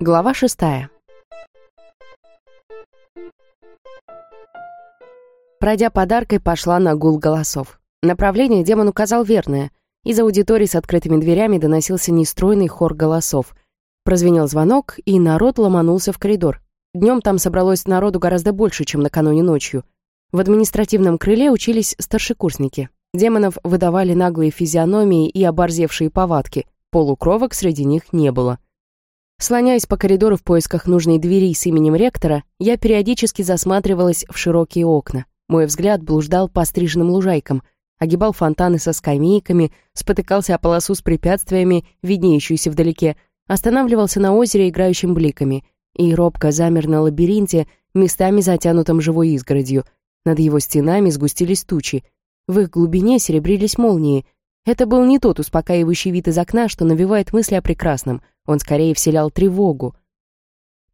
Глава шестая. Пройдя подаркой, пошла на гул голосов. Направление демон указал верное. Из аудитории с открытыми дверями доносился нестройный хор голосов. Прозвенел звонок, и народ ломанулся в коридор. Днем там собралось народу гораздо больше, чем накануне ночью. В административном крыле учились старшекурсники. Демонов выдавали наглые физиономии и оборзевшие повадки. Полукровок среди них не было. Слоняясь по коридору в поисках нужной двери с именем ректора, я периодически засматривалась в широкие окна. Мой взгляд блуждал по стриженным лужайкам, огибал фонтаны со скамейками, спотыкался о полосу с препятствиями, виднеющуюся вдалеке, останавливался на озере, играющим бликами, и робко замер на лабиринте, местами затянутом живой изгородью. Над его стенами сгустились тучи. В их глубине серебрились молнии. Это был не тот успокаивающий вид из окна, что навевает мысли о прекрасном — он скорее вселял тревогу.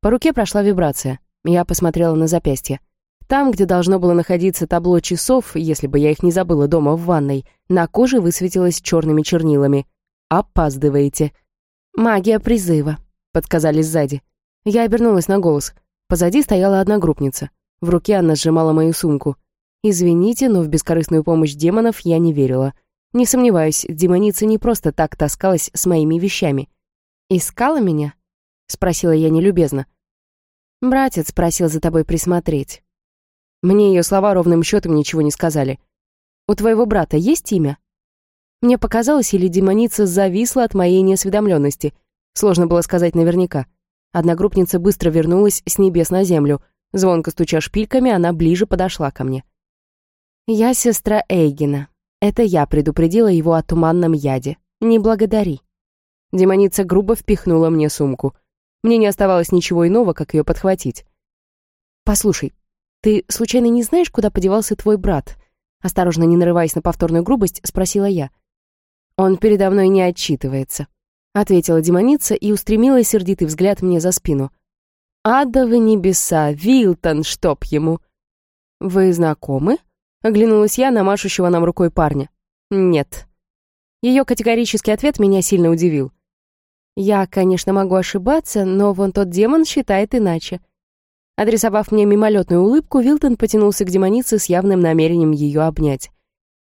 По руке прошла вибрация. Я посмотрела на запястье. Там, где должно было находиться табло часов, если бы я их не забыла дома в ванной, на коже высветилось черными чернилами. «Опаздываете». «Магия призыва», — подсказали сзади. Я обернулась на голос. Позади стояла одногруппница. В руке она сжимала мою сумку. Извините, но в бескорыстную помощь демонов я не верила. Не сомневаюсь, демоница не просто так таскалась с моими вещами. «Искала меня?» — спросила я нелюбезно. «Братец просил за тобой присмотреть». Мне ее слова ровным счетом ничего не сказали. «У твоего брата есть имя?» Мне показалось, или демоница зависла от моей неосведомленности. Сложно было сказать наверняка. Одногруппница быстро вернулась с небес на землю. Звонко стуча шпильками, она ближе подошла ко мне. «Я сестра Эйгена. Это я предупредила его о туманном яде. Не благодари». Демоница грубо впихнула мне сумку. Мне не оставалось ничего иного, как ее подхватить. «Послушай, ты случайно не знаешь, куда подевался твой брат?» Осторожно, не нарываясь на повторную грубость, спросила я. «Он передо мной не отчитывается», — ответила демоница и устремила сердитый взгляд мне за спину. «Адовы небеса, Вилтон, чтоб ему!» «Вы знакомы?» — оглянулась я на машущего нам рукой парня. «Нет». Ее категорический ответ меня сильно удивил. Я, конечно, могу ошибаться, но вон тот демон считает иначе. Адресовав мне мимолетную улыбку, Вилтон потянулся к демонице с явным намерением ее обнять.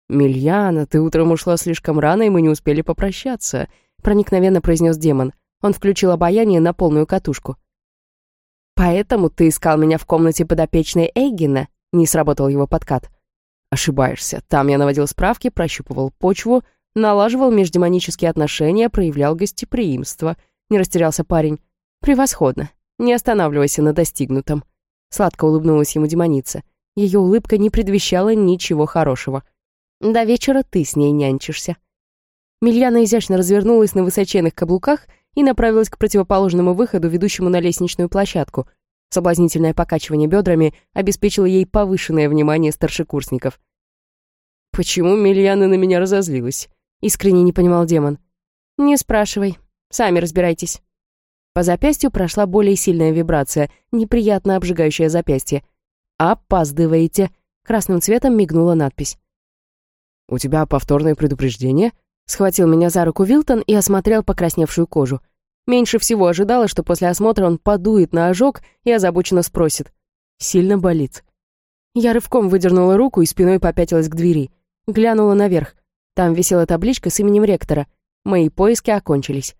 «Мильяна, ты утром ушла слишком рано, и мы не успели попрощаться», — проникновенно произнес демон. Он включил обаяние на полную катушку. «Поэтому ты искал меня в комнате подопечной Эйгена?» — не сработал его подкат. «Ошибаешься. Там я наводил справки, прощупывал почву, Налаживал междемонические отношения, проявлял гостеприимство. Не растерялся парень. «Превосходно. Не останавливайся на достигнутом». Сладко улыбнулась ему демоница. Ее улыбка не предвещала ничего хорошего. «До вечера ты с ней нянчишься». Мильяна изящно развернулась на высоченных каблуках и направилась к противоположному выходу, ведущему на лестничную площадку. Соблазнительное покачивание бедрами обеспечило ей повышенное внимание старшекурсников. «Почему Мильяна на меня разозлилась?» Искренне не понимал демон. «Не спрашивай. Сами разбирайтесь». По запястью прошла более сильная вибрация, неприятно обжигающая запястье. «Опаздываете!» Красным цветом мигнула надпись. «У тебя повторное предупреждение?» Схватил меня за руку Вилтон и осмотрел покрасневшую кожу. Меньше всего ожидала, что после осмотра он подует на ожог и озабоченно спросит. «Сильно болит?» Я рывком выдернула руку и спиной попятилась к двери. Глянула наверх. Там висела табличка с именем ректора. Мои поиски окончились.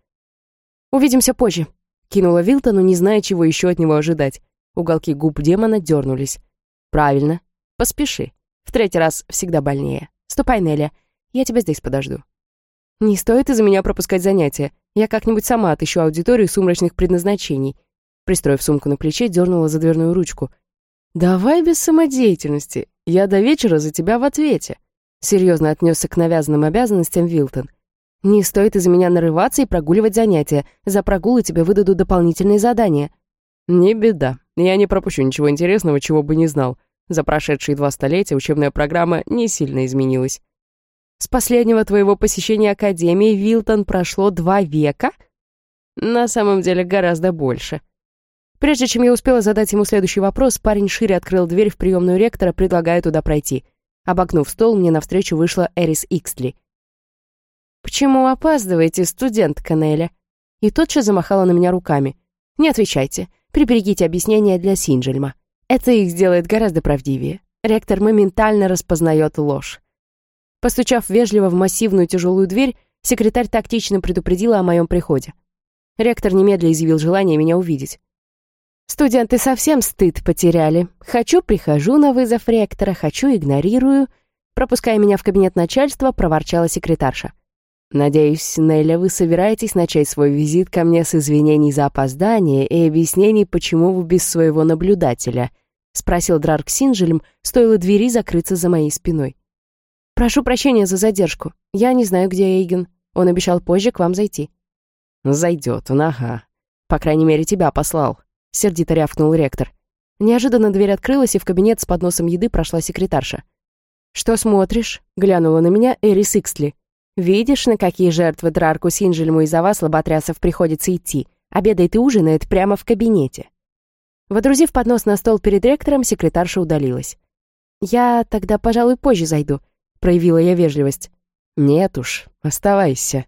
«Увидимся позже», — кинула Вилтону, не зная, чего еще от него ожидать. Уголки губ демона дернулись. «Правильно. Поспеши. В третий раз всегда больнее. Ступай, Нелли. Я тебя здесь подожду». «Не стоит из-за меня пропускать занятия. Я как-нибудь сама отыщу аудиторию сумрачных предназначений». Пристроив сумку на плече, дернула за дверную ручку. «Давай без самодеятельности. Я до вечера за тебя в ответе». Серьезно отнесся к навязанным обязанностям Вилтон. «Не стоит из-за меня нарываться и прогуливать занятия. За прогулы тебе выдадут дополнительные задания». «Не беда. Я не пропущу ничего интересного, чего бы не знал. За прошедшие два столетия учебная программа не сильно изменилась». «С последнего твоего посещения Академии Вилтон прошло два века?» «На самом деле гораздо больше». Прежде чем я успела задать ему следующий вопрос, парень шире открыл дверь в приемную ректора, предлагая туда пройти. Обогнув стол, мне навстречу вышла Эрис Иксли. «Почему опаздываете, студентка Неля?» И тотчас замахала на меня руками. «Не отвечайте. Приберегите объяснения для Синджельма. Это их сделает гораздо правдивее. Ректор моментально распознает ложь». Постучав вежливо в массивную тяжелую дверь, секретарь тактично предупредила о моем приходе. Ректор немедля изъявил желание меня увидеть. «Студенты совсем стыд потеряли. Хочу, прихожу на вызов ректора, хочу, игнорирую». Пропуская меня в кабинет начальства, проворчала секретарша. «Надеюсь, Нелля, вы собираетесь начать свой визит ко мне с извинений за опоздание и объяснений, почему вы без своего наблюдателя?» — спросил Драрк Синджельм, стоило двери закрыться за моей спиной. «Прошу прощения за задержку. Я не знаю, где Эйген. Он обещал позже к вам зайти». «Зайдет он, ага. По крайней мере, тебя послал», — сердито рявкнул ректор. Неожиданно дверь открылась, и в кабинет с подносом еды прошла секретарша. «Что смотришь?» — глянула на меня Эрис Иксли. Видишь, на какие жертвы Драрку Синжельму из-за вас, лоботрясов, приходится идти. Обедает и ужинает прямо в кабинете. Водрузив поднос на стол перед ректором, секретарша удалилась. «Я тогда, пожалуй, позже зайду», — проявила я вежливость. «Нет уж, оставайся».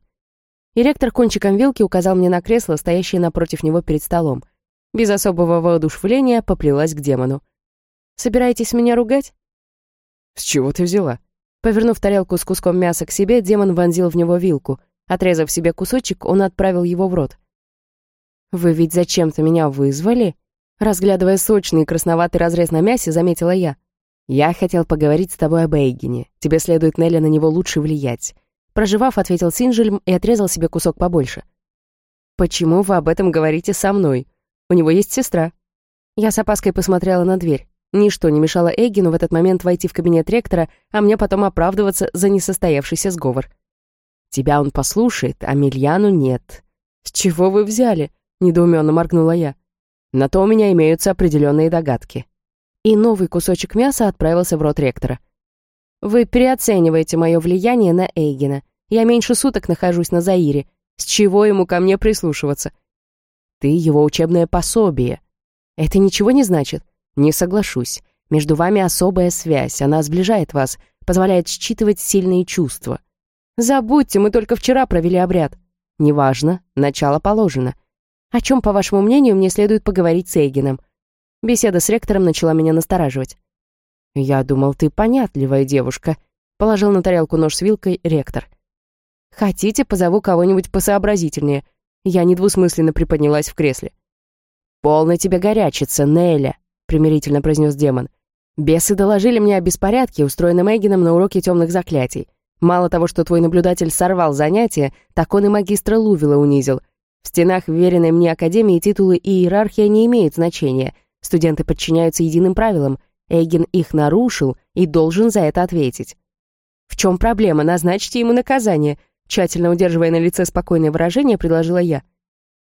И ректор кончиком вилки указал мне на кресло, стоящее напротив него перед столом. Без особого воодушевления поплелась к демону. «Собираетесь меня ругать?» «С чего ты взяла?» Повернув тарелку с куском мяса к себе, демон вонзил в него вилку. Отрезав себе кусочек, он отправил его в рот. «Вы ведь зачем-то меня вызвали?» Разглядывая сочный красноватый разрез на мясе, заметила я. «Я хотел поговорить с тобой об Эйгене. Тебе следует, Нелли, на него лучше влиять». Проживав, ответил Синжельм и отрезал себе кусок побольше. «Почему вы об этом говорите со мной? У него есть сестра». Я с опаской посмотрела на дверь. Ничто не мешало Эггину в этот момент войти в кабинет ректора, а мне потом оправдываться за несостоявшийся сговор. «Тебя он послушает, а Мильяну нет». «С чего вы взяли?» — недоуменно моргнула я. «На то у меня имеются определенные догадки». И новый кусочек мяса отправился в рот ректора. «Вы переоцениваете мое влияние на Эйгена. Я меньше суток нахожусь на Заире. С чего ему ко мне прислушиваться?» «Ты его учебное пособие». «Это ничего не значит. Не соглашусь. Между вами особая связь, она сближает вас, позволяет считывать сильные чувства. Забудьте, мы только вчера провели обряд. Неважно, начало положено. О чем, по вашему мнению, мне следует поговорить с Эйгеном? Беседа с ректором начала меня настораживать. «Я думал, ты понятливая девушка», — положил на тарелку нож с вилкой ректор. «Хотите, позову кого-нибудь посообразительнее?» Я недвусмысленно приподнялась в кресле. «Полно тебе горячится, Неля», — примирительно произнес демон. «Бесы доложили мне о беспорядке, устроенном Эгином на уроке темных заклятий. Мало того, что твой наблюдатель сорвал занятия, так он и магистра Лувила унизил. В стенах веренной мне Академии титулы и иерархия не имеют значения. Студенты подчиняются единым правилам. Эгин их нарушил и должен за это ответить. «В чем проблема? Назначьте ему наказание», тщательно удерживая на лице спокойное выражение, предложила я.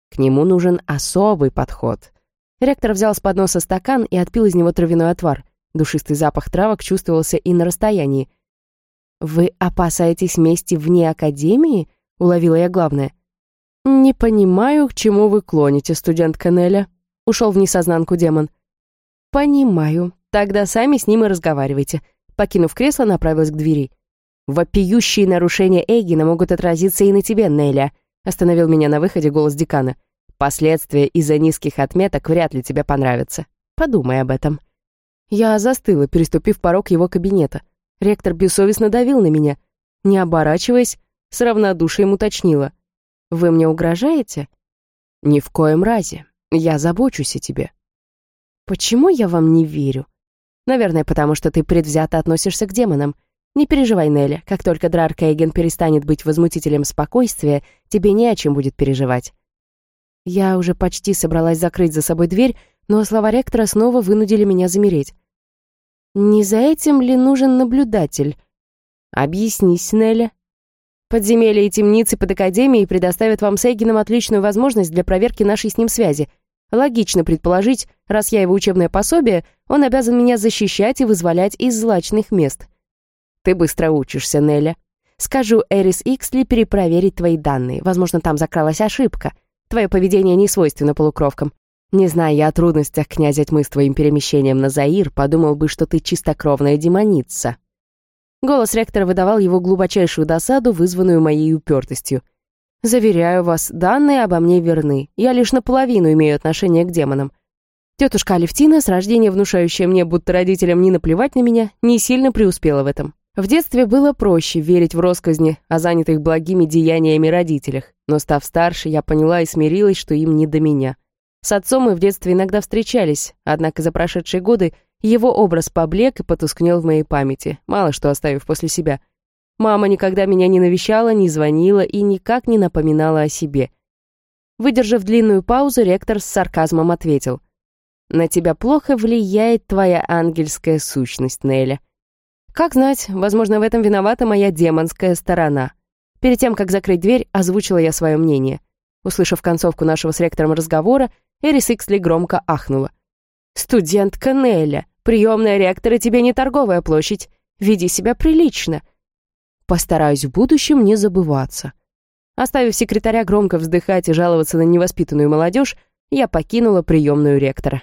«К нему нужен особый подход», Ректор взял с подноса стакан и отпил из него травяной отвар. Душистый запах травок чувствовался и на расстоянии. «Вы опасаетесь мести вне Академии?» — уловила я главное. «Не понимаю, к чему вы клоните, студент Канеля», — ушел в несознанку демон. «Понимаю. Тогда сами с ним и разговаривайте». Покинув кресло, направилась к двери. «Вопиющие нарушения Эйгина могут отразиться и на тебе, Неля», — остановил меня на выходе голос декана. Последствия из-за низких отметок вряд ли тебе понравятся. Подумай об этом». Я застыла, переступив порог его кабинета. Ректор бессовестно давил на меня. Не оборачиваясь, с равнодушием уточнила. «Вы мне угрожаете?» «Ни в коем разе. Я забочусь о тебе». «Почему я вам не верю?» «Наверное, потому что ты предвзято относишься к демонам. Не переживай, Нелли, как только Драр Кейген перестанет быть возмутителем спокойствия, тебе не о чем будет переживать. Я уже почти собралась закрыть за собой дверь, но слова ректора снова вынудили меня замереть. «Не за этим ли нужен наблюдатель?» «Объяснись, Нелли». «Подземелья и темницы под Академией предоставят вам с Эгином отличную возможность для проверки нашей с ним связи. Логично предположить, раз я его учебное пособие, он обязан меня защищать и вызволять из злачных мест. Ты быстро учишься, Нелли. Скажу Эрис Иксли перепроверить твои данные. Возможно, там закралась ошибка». Твое поведение не свойственно полукровкам. Не зная я о трудностях князя тьмы с твоим перемещением на Заир, подумал бы, что ты чистокровная демоница». Голос ректора выдавал его глубочайшую досаду, вызванную моей упертостью. «Заверяю вас, данные обо мне верны. Я лишь наполовину имею отношение к демонам. Тетушка Алевтина, с рождения внушающая мне, будто родителям не наплевать на меня, не сильно преуспела в этом. В детстве было проще верить в росказни о занятых благими деяниями родителях, но став старше, я поняла и смирилась, что им не до меня. С отцом мы в детстве иногда встречались, однако за прошедшие годы его образ поблек и потускнел в моей памяти, мало что оставив после себя. Мама никогда меня не навещала, не звонила и никак не напоминала о себе. Выдержав длинную паузу, ректор с сарказмом ответил. «На тебя плохо влияет твоя ангельская сущность, Неля. Как знать, возможно, в этом виновата моя демонская сторона. Перед тем, как закрыть дверь, озвучила я свое мнение. Услышав концовку нашего с ректором разговора, Эрис Иксли громко ахнула. «Студентка Неля, приемная ректора тебе не торговая площадь. Веди себя прилично». «Постараюсь в будущем не забываться». Оставив секретаря громко вздыхать и жаловаться на невоспитанную молодежь, я покинула приемную ректора.